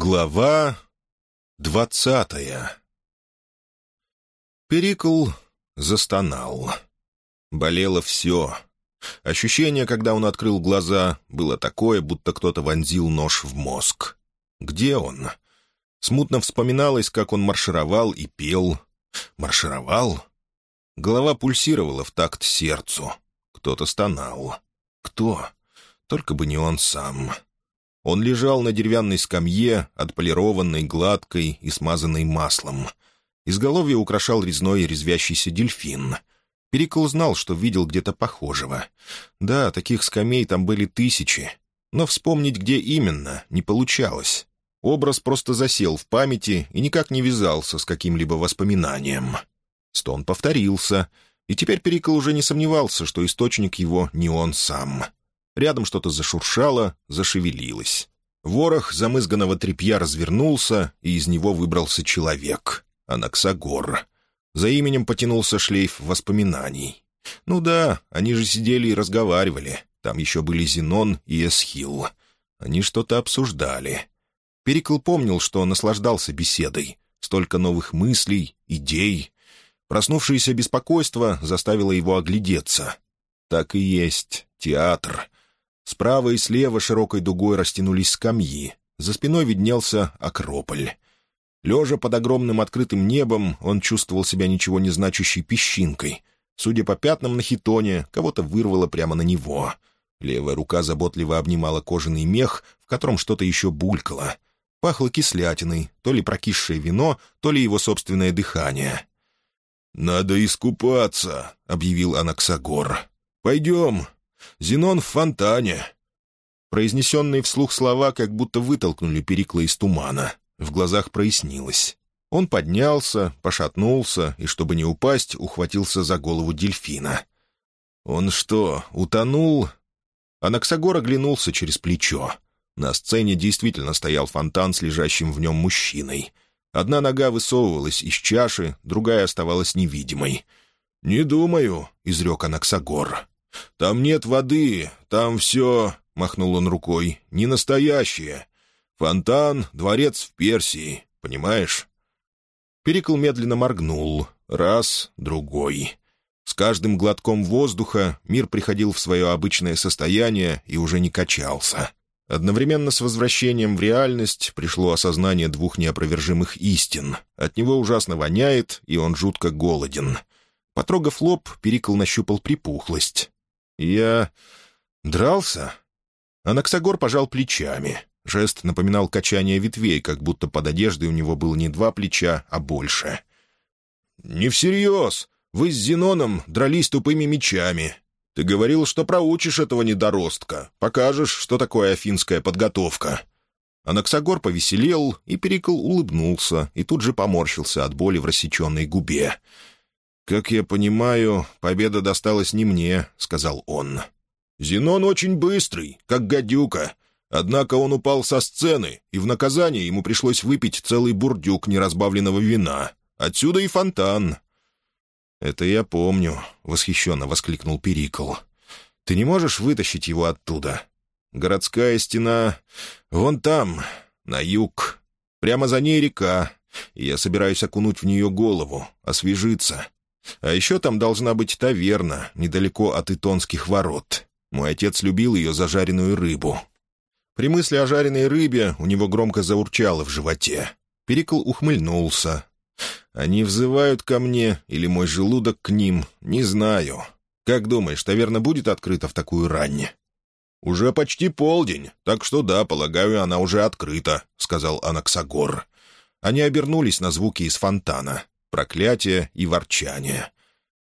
Глава двадцатая Перикл застонал. Болело все. Ощущение, когда он открыл глаза, было такое, будто кто-то вонзил нож в мозг. Где он? Смутно вспоминалось, как он маршировал и пел. Маршировал? Голова пульсировала в такт сердцу. Кто-то стонал. Кто? Только бы не он сам. Он лежал на деревянной скамье, отполированной, гладкой и смазанной маслом. Изголовье украшал резной резвящийся дельфин. Перикл знал, что видел где-то похожего. Да, таких скамей там были тысячи. Но вспомнить, где именно, не получалось. Образ просто засел в памяти и никак не вязался с каким-либо воспоминанием. Стон повторился, и теперь Перикл уже не сомневался, что источник его не он сам — Рядом что-то зашуршало, зашевелилось. Ворох замызганного тряпья развернулся, и из него выбрался человек — Анаксагор. За именем потянулся шлейф воспоминаний. Ну да, они же сидели и разговаривали. Там еще были Зенон и Эсхил. Они что-то обсуждали. Перикл помнил, что наслаждался беседой. Столько новых мыслей, идей. Проснувшееся беспокойство заставило его оглядеться. Так и есть, театр. Справа и слева широкой дугой растянулись скамьи. За спиной виднелся Акрополь. Лежа под огромным открытым небом, он чувствовал себя ничего не значащей песчинкой. Судя по пятнам на хитоне, кого-то вырвало прямо на него. Левая рука заботливо обнимала кожаный мех, в котором что-то еще булькало. Пахло кислятиной, то ли прокисшее вино, то ли его собственное дыхание. «Надо искупаться», — объявил Анаксагор. «Пойдем, Зенон в фонтане». Произнесенные вслух слова как будто вытолкнули Перикла из тумана. В глазах прояснилось. Он поднялся, пошатнулся и, чтобы не упасть, ухватился за голову дельфина. «Он что, утонул?» Анаксагор оглянулся через плечо. На сцене действительно стоял фонтан с лежащим в нем мужчиной. Одна нога высовывалась из чаши, другая оставалась невидимой. «Не думаю», — изрек Анаксагор. «Там нет воды, там все...» — махнул он рукой. «Не настоящее. Фонтан, дворец в Персии, понимаешь?» Перикл медленно моргнул. Раз, другой. С каждым глотком воздуха мир приходил в свое обычное состояние и уже не качался. Одновременно с возвращением в реальность пришло осознание двух неопровержимых истин. От него ужасно воняет, и он жутко голоден. Потрогав лоб, Перикл нащупал припухлость. «Я... дрался?» Анаксагор пожал плечами. Жест напоминал качание ветвей, как будто под одеждой у него было не два плеча, а больше. «Не всерьез. Вы с Зеноном дрались тупыми мечами. Ты говорил, что проучишь этого недоростка, покажешь, что такое афинская подготовка». Анаксагор повеселел, и Перикл улыбнулся, и тут же поморщился от боли в рассеченной губе. «Как я понимаю, победа досталась не мне», — сказал он. «Зенон очень быстрый, как гадюка. Однако он упал со сцены, и в наказание ему пришлось выпить целый бурдюк неразбавленного вина. Отсюда и фонтан». «Это я помню», — восхищенно воскликнул Перикл. «Ты не можешь вытащить его оттуда? Городская стена вон там, на юг. Прямо за ней река, и я собираюсь окунуть в нее голову, освежиться. А еще там должна быть таверна, недалеко от Итонских ворот. Мой отец любил ее зажаренную рыбу. При мысли о жареной рыбе у него громко заурчало в животе. Перикл ухмыльнулся. «Они взывают ко мне, или мой желудок к ним, не знаю. Как думаешь, таверна будет открыта в такую рань?» «Уже почти полдень, так что да, полагаю, она уже открыта», — сказал Анаксагор. Они обернулись на звуки из фонтана проклятия и ворчания.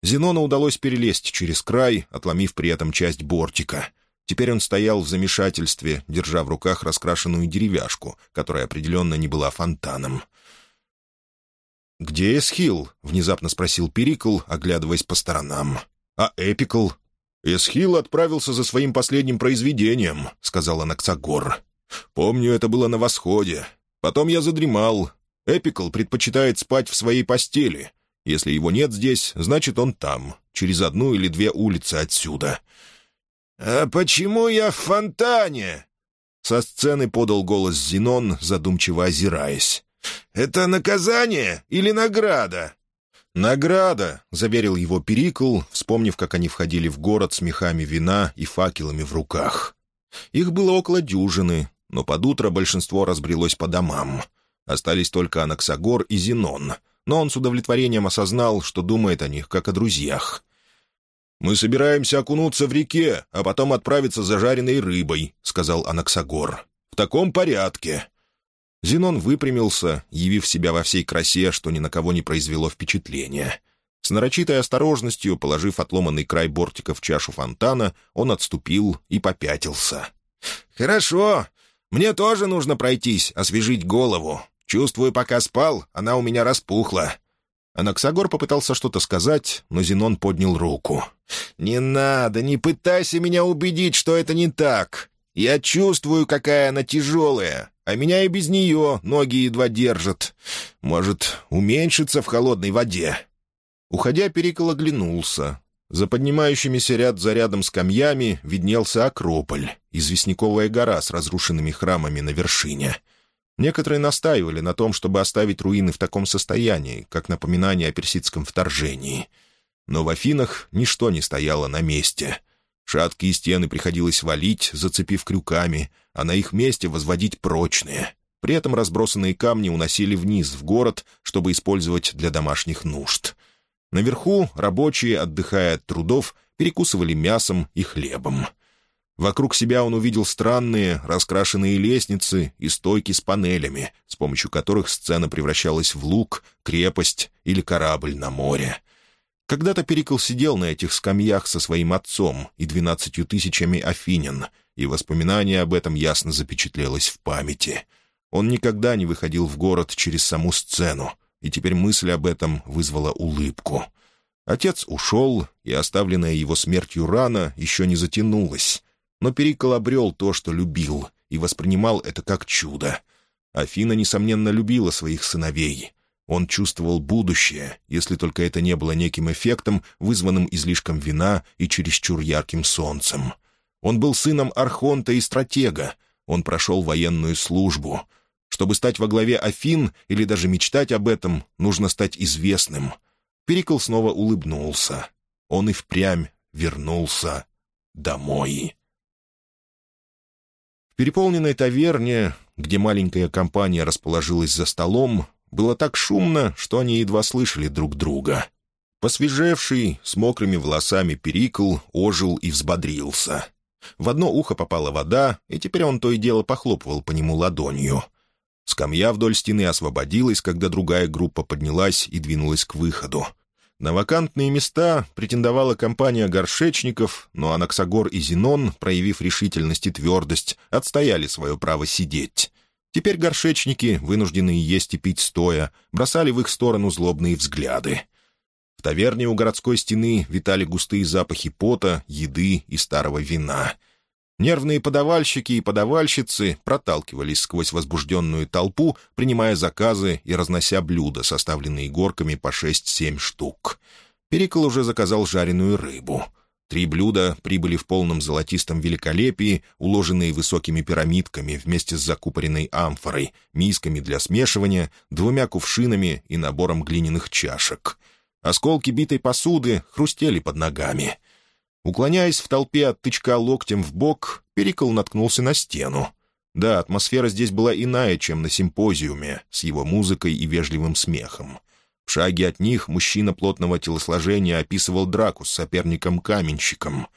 Зенону удалось перелезть через край, отломив при этом часть бортика. Теперь он стоял в замешательстве, держа в руках раскрашенную деревяшку, которая определенно не была фонтаном. «Где Эсхил?» — внезапно спросил Перикл, оглядываясь по сторонам. «А Эпикл?» «Эсхил отправился за своим последним произведением», — сказал Анаксагор. «Помню, это было на восходе. Потом я задремал, Эпикл предпочитает спать в своей постели. Если его нет здесь, значит, он там, через одну или две улицы отсюда». «А почему я в фонтане?» Со сцены подал голос Зенон, задумчиво озираясь. «Это наказание или награда?» «Награда», — заверил его Перикл, вспомнив, как они входили в город с мехами вина и факелами в руках. Их было около дюжины, но под утро большинство разбрелось по домам. Остались только Анаксагор и Зенон, но он с удовлетворением осознал, что думает о них, как о друзьях. «Мы собираемся окунуться в реке, а потом отправиться за жареной рыбой», — сказал Анаксагор. «В таком порядке». Зенон выпрямился, явив себя во всей красе, что ни на кого не произвело впечатления. С нарочитой осторожностью, положив отломанный край бортика в чашу фонтана, он отступил и попятился. «Хорошо. Мне тоже нужно пройтись, освежить голову. Чувствую, пока спал, она у меня распухла. Анаксагор попытался что-то сказать, но Зенон поднял руку. «Не надо, не пытайся меня убедить, что это не так. Я чувствую, какая она тяжелая, а меня и без нее ноги едва держат. Может, уменьшиться в холодной воде?» Уходя, Перикол оглянулся. За поднимающимися ряд за рядом скамьями виднелся Акрополь, известняковая гора с разрушенными храмами на вершине — Некоторые настаивали на том, чтобы оставить руины в таком состоянии, как напоминание о персидском вторжении. Но в Афинах ничто не стояло на месте. Шаткие стены приходилось валить, зацепив крюками, а на их месте возводить прочные. При этом разбросанные камни уносили вниз в город, чтобы использовать для домашних нужд. Наверху рабочие, отдыхая от трудов, перекусывали мясом и хлебом — Вокруг себя он увидел странные, раскрашенные лестницы и стойки с панелями, с помощью которых сцена превращалась в луг, крепость или корабль на море. Когда-то Перикл сидел на этих скамьях со своим отцом и двенадцатью тысячами афинян, и воспоминание об этом ясно запечатлелось в памяти. Он никогда не выходил в город через саму сцену, и теперь мысль об этом вызвала улыбку. Отец ушел, и оставленная его смертью рана еще не затянулась. Но Перикл обрел то, что любил, и воспринимал это как чудо. Афина, несомненно, любила своих сыновей. Он чувствовал будущее, если только это не было неким эффектом, вызванным излишком вина и чересчур ярким солнцем. Он был сыном архонта и стратега. Он прошел военную службу. Чтобы стать во главе Афин или даже мечтать об этом, нужно стать известным. Перикл снова улыбнулся. Он и впрямь вернулся домой переполненной таверне, где маленькая компания расположилась за столом, было так шумно, что они едва слышали друг друга. Посвежевший, с мокрыми волосами Перикл ожил и взбодрился. В одно ухо попала вода, и теперь он то и дело похлопывал по нему ладонью. Скамья вдоль стены освободилась, когда другая группа поднялась и двинулась к выходу. На вакантные места претендовала компания горшечников, но Анаксагор и Зенон, проявив решительность и твердость, отстояли свое право сидеть. Теперь горшечники, вынужденные есть и пить стоя, бросали в их сторону злобные взгляды. В таверне у городской стены витали густые запахи пота, еды и старого вина — Нервные подавальщики и подавальщицы проталкивались сквозь возбужденную толпу, принимая заказы и разнося блюда, составленные горками по шесть-семь штук. Перикол уже заказал жареную рыбу. Три блюда прибыли в полном золотистом великолепии, уложенные высокими пирамидками вместе с закупоренной амфорой, мисками для смешивания, двумя кувшинами и набором глиняных чашек. Осколки битой посуды хрустели под ногами — Уклоняясь в толпе от тычка локтем в бок, Перикл наткнулся на стену. Да, атмосфера здесь была иная, чем на симпозиуме, с его музыкой и вежливым смехом. В шаге от них мужчина плотного телосложения описывал драку с соперником-каменщиком.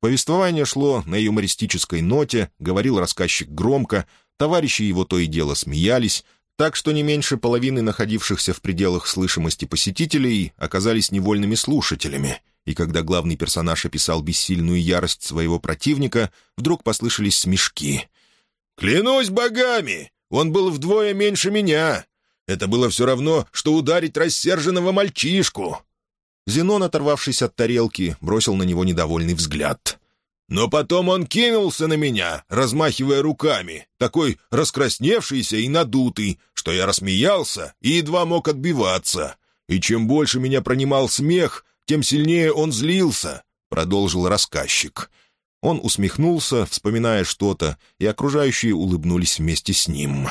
Повествование шло на юмористической ноте, говорил рассказчик громко, товарищи его то и дело смеялись, так что не меньше половины находившихся в пределах слышимости посетителей оказались невольными слушателями, и когда главный персонаж описал бессильную ярость своего противника, вдруг послышались смешки. «Клянусь богами! Он был вдвое меньше меня! Это было все равно, что ударить рассерженного мальчишку!» Зенон, оторвавшись от тарелки, бросил на него недовольный взгляд. «Но потом он кинулся на меня, размахивая руками, такой раскрасневшийся и надутый, что я рассмеялся и едва мог отбиваться. И чем больше меня пронимал смех, тем сильнее он злился», — продолжил рассказчик. Он усмехнулся, вспоминая что-то, и окружающие улыбнулись вместе с ним.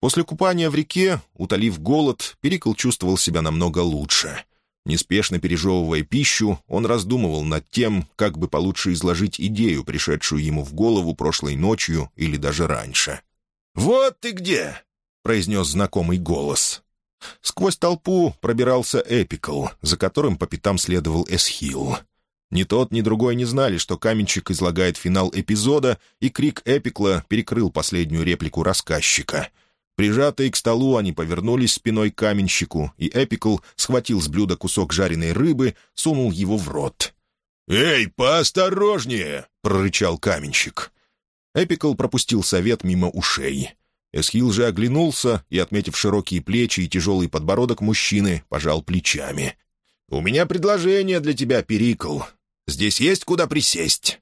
После купания в реке, утолив голод, Перикл чувствовал себя намного лучше. Неспешно пережевывая пищу, он раздумывал над тем, как бы получше изложить идею, пришедшую ему в голову прошлой ночью или даже раньше. «Вот ты где!» — произнес знакомый голос. Сквозь толпу пробирался Эпикл, за которым по пятам следовал Эсхил. Ни тот, ни другой не знали, что каменщик излагает финал эпизода, и крик Эпикла перекрыл последнюю реплику рассказчика — Прижатые к столу, они повернулись спиной к каменщику, и Эпикл схватил с блюда кусок жареной рыбы, сунул его в рот. «Эй, поосторожнее!» — прорычал каменщик. Эпикл пропустил совет мимо ушей. Эсхил же оглянулся и, отметив широкие плечи и тяжелый подбородок мужчины, пожал плечами. «У меня предложение для тебя, Перикл. Здесь есть куда присесть?»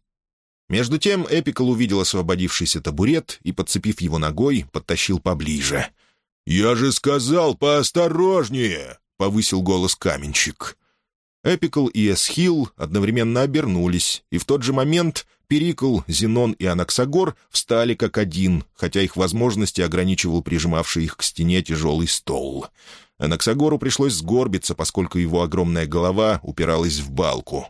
Между тем Эпикл увидел освободившийся табурет и, подцепив его ногой, подтащил поближе. «Я же сказал, поосторожнее!» — повысил голос каменщик. Эпикл и Эсхил одновременно обернулись, и в тот же момент Перикл, Зенон и Анаксагор встали как один, хотя их возможности ограничивал прижимавший их к стене тяжелый стол. Анаксагору пришлось сгорбиться, поскольку его огромная голова упиралась в балку.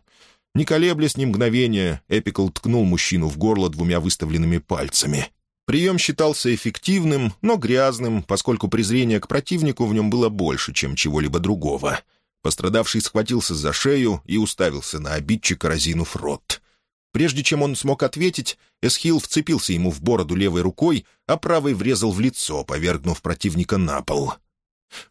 Не колеблясь ни мгновения, Эпикл ткнул мужчину в горло двумя выставленными пальцами. Прием считался эффективным, но грязным, поскольку презрение к противнику в нем было больше, чем чего-либо другого. Пострадавший схватился за шею и уставился на обидчика, разинув рот. Прежде чем он смог ответить, Эсхил вцепился ему в бороду левой рукой, а правой врезал в лицо, повергнув противника на пол.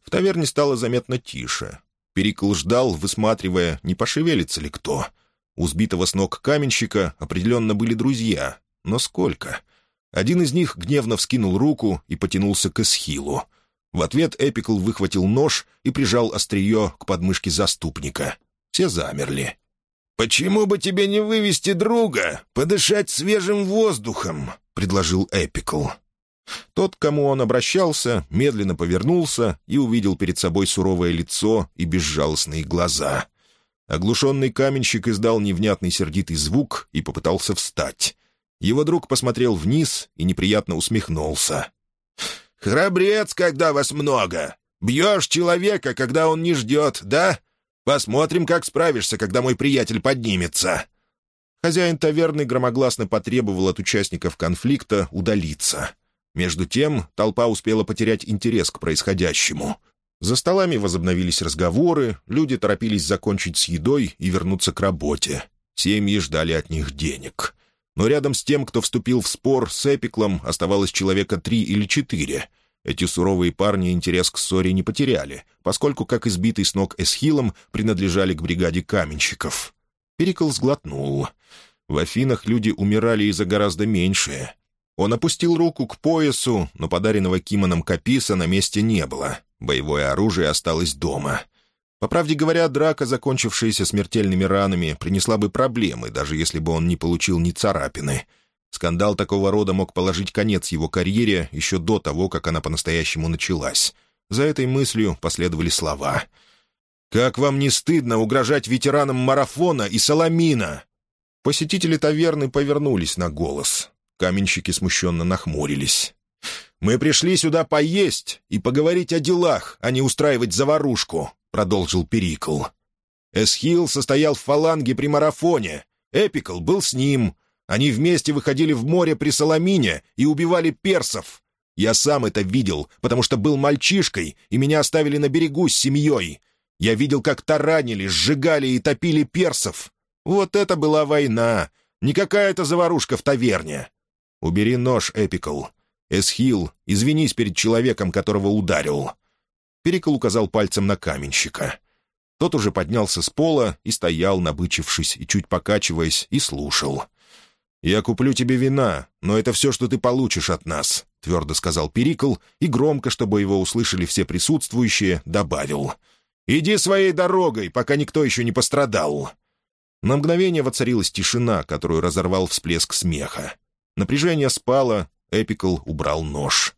В таверне стало заметно тише. Перикл ждал, высматривая, не пошевелится ли кто — у сбитого с ног каменщика определенно были друзья, но сколько? Один из них гневно вскинул руку и потянулся к эсхилу. В ответ Эпикл выхватил нож и прижал острие к подмышке заступника. Все замерли. «Почему бы тебе не вывести друга, подышать свежим воздухом?» — предложил Эпикл. Тот, к кому он обращался, медленно повернулся и увидел перед собой суровое лицо и безжалостные глаза. Оглушенный каменщик издал невнятный сердитый звук и попытался встать. Его друг посмотрел вниз и неприятно усмехнулся. «Храбрец, когда вас много! Бьешь человека, когда он не ждет, да? Посмотрим, как справишься, когда мой приятель поднимется!» Хозяин таверны громогласно потребовал от участников конфликта удалиться. Между тем толпа успела потерять интерес к происходящему. За столами возобновились разговоры, люди торопились закончить с едой и вернуться к работе. Семьи ждали от них денег. Но рядом с тем, кто вступил в спор с Эпиклом, оставалось человека три или четыре. Эти суровые парни интерес к ссоре не потеряли, поскольку, как избитый с ног Эсхилом, принадлежали к бригаде каменщиков. Перикл сглотнул. В Афинах люди умирали и за гораздо меньшее. Он опустил руку к поясу, но подаренного Кимоном Каписа на месте не было. Боевое оружие осталось дома. По правде говоря, драка, закончившаяся смертельными ранами, принесла бы проблемы, даже если бы он не получил ни царапины. Скандал такого рода мог положить конец его карьере еще до того, как она по-настоящему началась. За этой мыслью последовали слова. «Как вам не стыдно угрожать ветеранам марафона и Соломина?» Посетители таверны повернулись на голос. Каменщики смущенно нахмурились. «Мы пришли сюда поесть и поговорить о делах, а не устраивать заварушку», — продолжил Перикл. Эсхил состоял в фаланге при марафоне. Эпикл был с ним. Они вместе выходили в море при Соломине и убивали персов. Я сам это видел, потому что был мальчишкой, и меня оставили на берегу с семьей. Я видел, как таранили, сжигали и топили персов. Вот это была война, не какая-то заварушка в таверне. Убери нож, Эпикл. «Эсхил, извинись перед человеком, которого ударил». Перикл указал пальцем на каменщика. Тот уже поднялся с пола и стоял, набычившись и чуть покачиваясь, и слушал. «Я куплю тебе вина, но это все, что ты получишь от нас», — твердо сказал Перикл и громко, чтобы его услышали все присутствующие, добавил. «Иди своей дорогой, пока никто еще не пострадал». На мгновение воцарилась тишина, которую разорвал всплеск смеха. Напряжение спало, Эпикл убрал нож.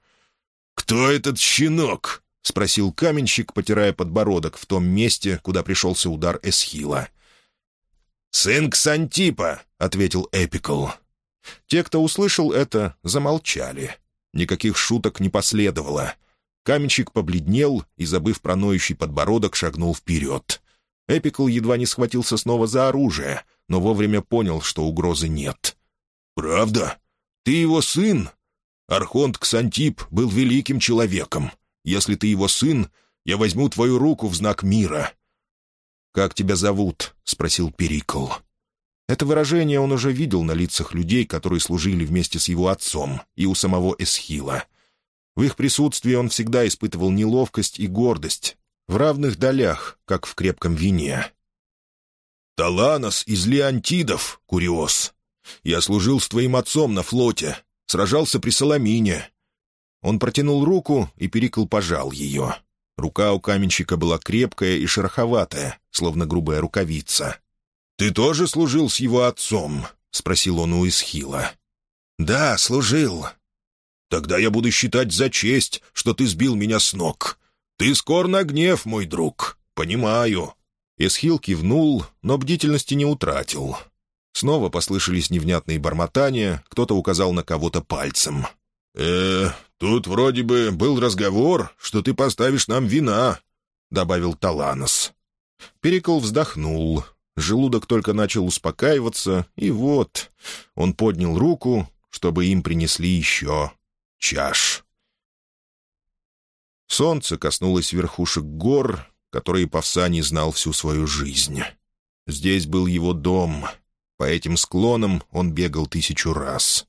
«Кто этот щенок?» — спросил каменщик, потирая подбородок в том месте, куда пришелся удар Эсхила. «Сын Ксантипа, ответил Эпикл. Те, кто услышал это, замолчали. Никаких шуток не последовало. Каменщик побледнел и, забыв про ноющий подбородок, шагнул вперед. Эпикл едва не схватился снова за оружие, но вовремя понял, что угрозы нет. «Правда? Ты его сын?» Архонт Ксантип был великим человеком. Если ты его сын, я возьму твою руку в знак мира». «Как тебя зовут?» — спросил Перикл. Это выражение он уже видел на лицах людей, которые служили вместе с его отцом, и у самого Эсхила. В их присутствии он всегда испытывал неловкость и гордость, в равных долях, как в крепком вине. «Таланос из Леонтидов, Куриос. Я служил с твоим отцом на флоте, сражался при Соломине». Он протянул руку, и Перикл пожал ее. Рука у каменщика была крепкая и шероховатая, словно грубая рукавица. «Ты тоже служил с его отцом?» — спросил он у Исхила. «Да, служил». «Тогда я буду считать за честь, что ты сбил меня с ног. Ты скор на гнев, мой друг. Понимаю». Исхил кивнул, но бдительности не утратил. Снова послышались невнятные бормотания, кто-то указал на кого-то пальцем. «Э, тут вроде бы был разговор, что ты поставишь нам вина», — добавил Таланос. Перекол вздохнул, Желудок только начал успокаиваться, и вот он поднял руку, чтобы им принесли еще чаш. Солнце коснулось верхушек гор, которые Павсаний знал всю свою жизнь. Здесь был его дом. По этим склонам он бегал тысячу раз.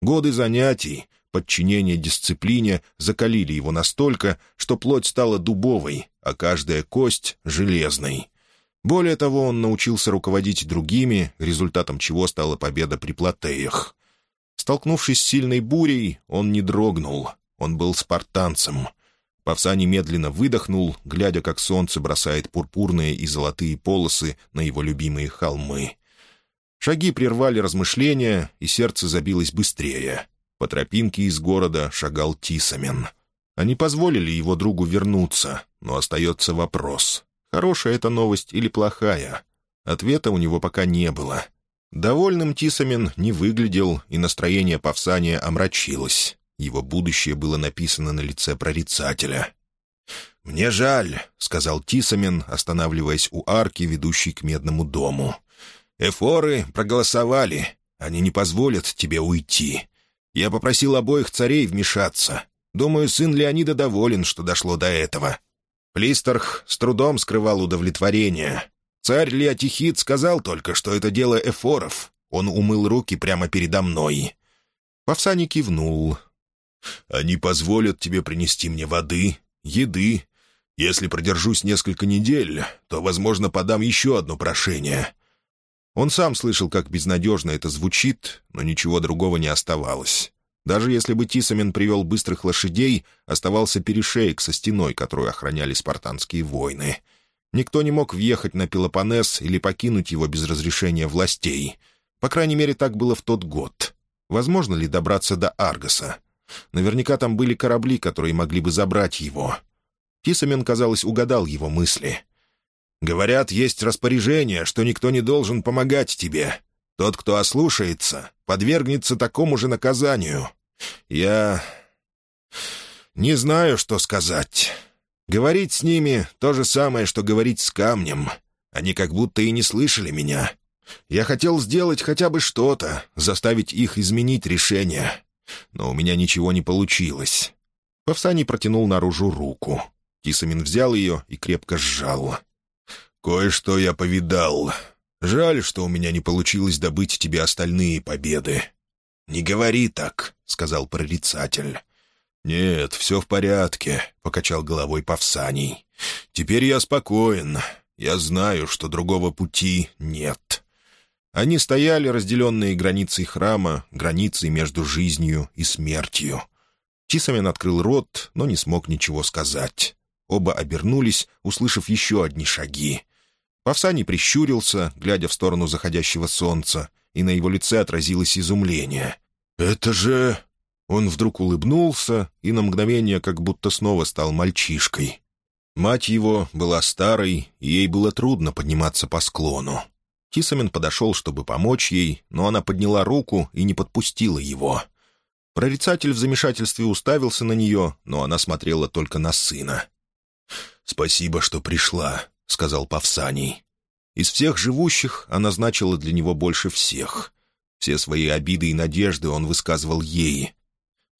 Годы занятий, подчинение дисциплине закалили его настолько, что плоть стала дубовой, а каждая кость — железной. Более того, он научился руководить другими, результатом чего стала победа при Платеях. Столкнувшись с сильной бурей, он не дрогнул. Он был спартанцем. Павсани медленно выдохнул, глядя, как солнце бросает пурпурные и золотые полосы на его любимые холмы. Шаги прервали размышления, и сердце забилось быстрее. По тропинке из города шагал Тисамен. Они позволили его другу вернуться, но остается вопрос, Хорошая это новость или плохая? Ответа у него пока не было. Довольным Тисамин не выглядел, и настроение Павсания омрачилось. Его будущее было написано на лице прорицателя. «Мне жаль», — сказал Тисамин, останавливаясь у арки, ведущей к медному дому. «Эфоры проголосовали. Они не позволят тебе уйти. Я попросил обоих царей вмешаться. Думаю, сын Леонида доволен, что дошло до этого. Плистерх с трудом скрывал удовлетворение. Царь Леотихит сказал только, что это дело эфоров. Он умыл руки прямо передо мной. Павсани кивнул. «Они позволят тебе принести мне воды, еды. Если продержусь несколько недель, то, возможно, подам еще одно прошение». Он сам слышал, как безнадежно это звучит, но ничего другого не оставалось. Даже если бы Тисамен привел быстрых лошадей, оставался перешеек со стеной, которую охраняли спартанские войны. Никто не мог въехать на Пелопоннес или покинуть его без разрешения властей. По крайней мере, так было в тот год. Возможно ли добраться до Аргоса? Наверняка там были корабли, которые могли бы забрать его. Тисамен, казалось, угадал его мысли. «Говорят, есть распоряжение, что никто не должен помогать тебе. Тот, кто ослушается, подвергнется такому же наказанию. Я... не знаю, что сказать. Говорить с ними — то же самое, что говорить с камнем. Они как будто и не слышали меня. Я хотел сделать хотя бы что-то, заставить их изменить решение. Но у меня ничего не получилось. Павсаний протянул наружу руку. Тисамин взял ее и крепко сжал. «Кое-что я повидал. Жаль, что у меня не получилось добыть тебе остальные победы. «Не говори так», — сказал прорицатель. «Нет, все в порядке», — покачал головой Павсаний. «Теперь я спокоен. Я знаю, что другого пути нет». Они стояли, разделенные границей храма, границей между жизнью и смертью. Тисамен открыл рот, но не смог ничего сказать. Оба обернулись, услышав еще одни шаги. Павсаний прищурился, глядя в сторону заходящего солнца, и на его лице отразилось изумление. «Это же...» Он вдруг улыбнулся и на мгновение как будто снова стал мальчишкой. Мать его была старой, и ей было трудно подниматься по склону. Тисамен подошел, чтобы помочь ей, но она подняла руку и не подпустила его. Прорицатель в замешательстве уставился на нее, но она смотрела только на сына. «Спасибо, что пришла», — сказал Павсаний. Из всех живущих она значила для него больше всех. Все свои обиды и надежды он высказывал ей.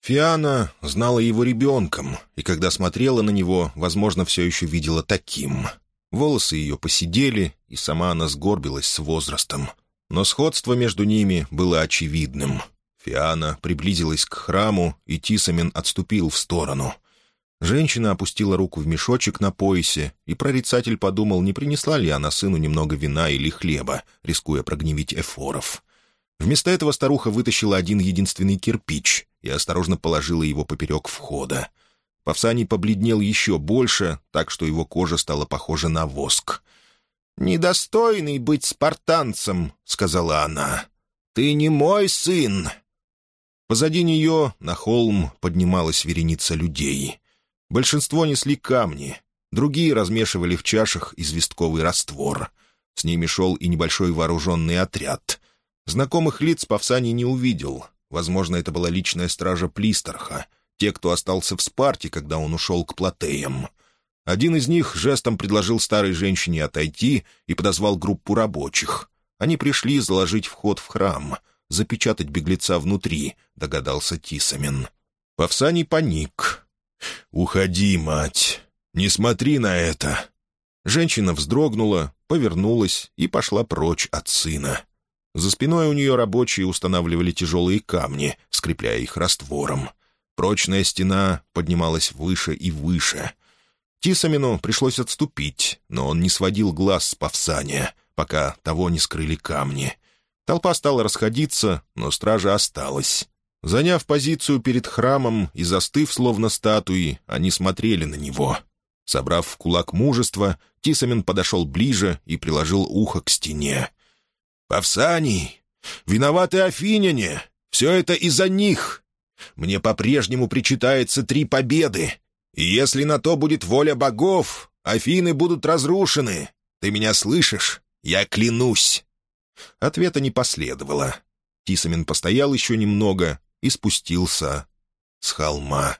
Фиана знала его ребенком, и когда смотрела на него, возможно, все еще видела таким. Волосы ее посидели, и сама она сгорбилась с возрастом. Но сходство между ними было очевидным. Фиана приблизилась к храму, и Тисамен отступил в сторону — Женщина опустила руку в мешочек на поясе, и прорицатель подумал, не принесла ли она сыну немного вина или хлеба, рискуя прогневить эфоров. Вместо этого старуха вытащила один единственный кирпич и осторожно положила его поперек входа. Павсаний побледнел еще больше, так что его кожа стала похожа на воск. «Недостойный быть спартанцем», — сказала она. «Ты не мой сын». Позади нее на холм поднималась вереница людей — Большинство несли камни, другие размешивали в чашах известковый раствор. С ними шел и небольшой вооруженный отряд. Знакомых лиц Павсаний не увидел. Возможно, это была личная стража Плистерха, те, кто остался в Спарте, когда он ушел к Платеям. Один из них жестом предложил старой женщине отойти и подозвал группу рабочих. Они пришли заложить вход в храм, запечатать беглеца внутри, догадался Тисамин. Павсаний паник. «Уходи, мать! Не смотри на это!» Женщина вздрогнула, повернулась и пошла прочь от сына. За спиной у нее рабочие устанавливали тяжелые камни, скрепляя их раствором. Прочная стена поднималась выше и выше. Тисамину пришлось отступить, но он не сводил глаз с Павсания, пока того не скрыли камни. Толпа стала расходиться, но стража осталась. Заняв позицию перед храмом и застыв, словно статуи, они смотрели на него. Собрав в кулак мужество, Тисамин подошел ближе и приложил ухо к стене. «Павсаний! Виноваты афиняне! Все это из-за них! Мне по-прежнему причитается три победы, и если на то будет воля богов, Афины будут разрушены. Ты меня слышишь? Я клянусь!» Ответа не последовало. Тисамин постоял еще немного и спустился с холма.